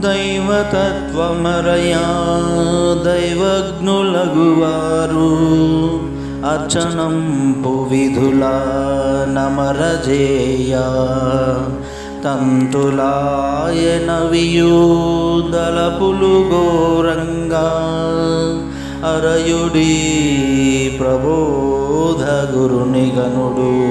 దైవతత్వమరయా దైవజ్ఞులగువారు అర్చనం విధులా నమరజేయ. తంతులాయన వియూదలపులు ఘోరంగా అరయుడి ప్రబోధ గురునిగనుడు.